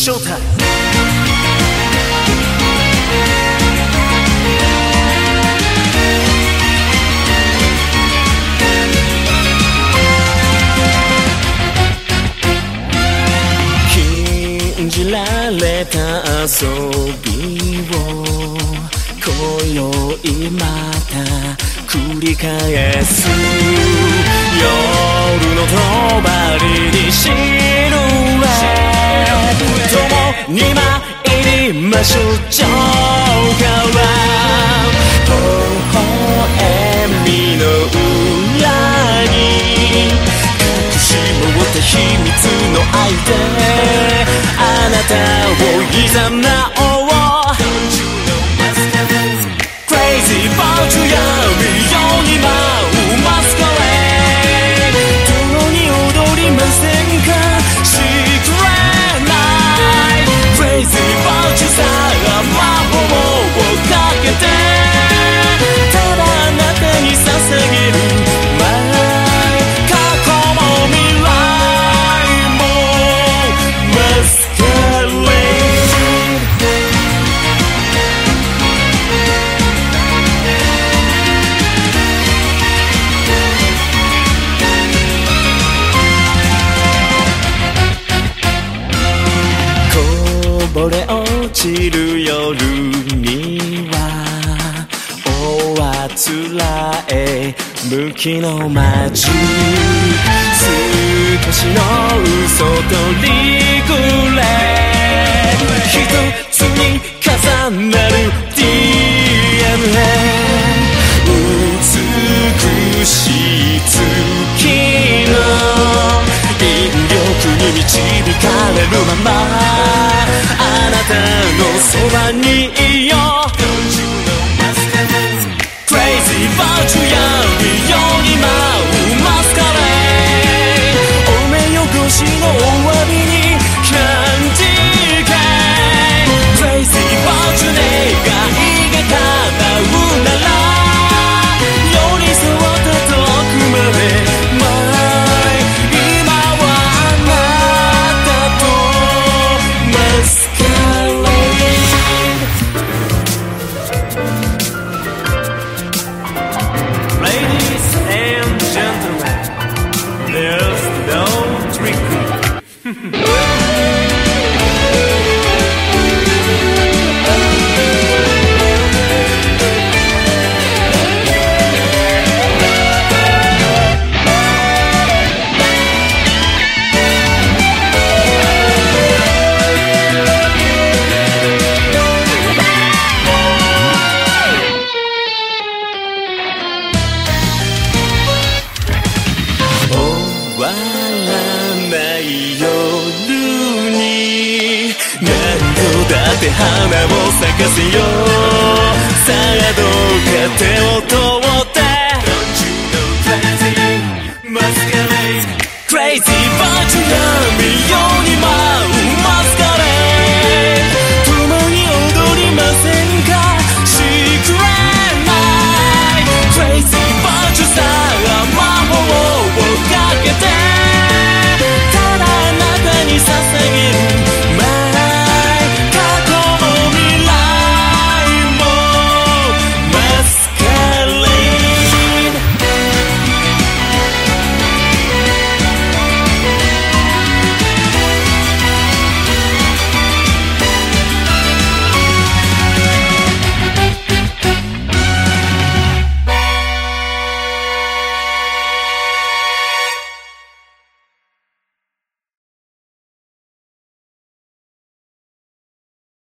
ショータイム。禁じられた遊びを今宵また繰り返す。夜の帳にシ参りましょうジョーカーは微笑みの裏に隠し持った秘密の相手あなたをいざなおうれ落ちる夜にはおあつらえ向きの街少しの嘘とリグレ一つに重なる DNA 美しい月の。引力に導かそばにいよう。ない夜に。何度だって花を咲かせよ。うさあどうか手を取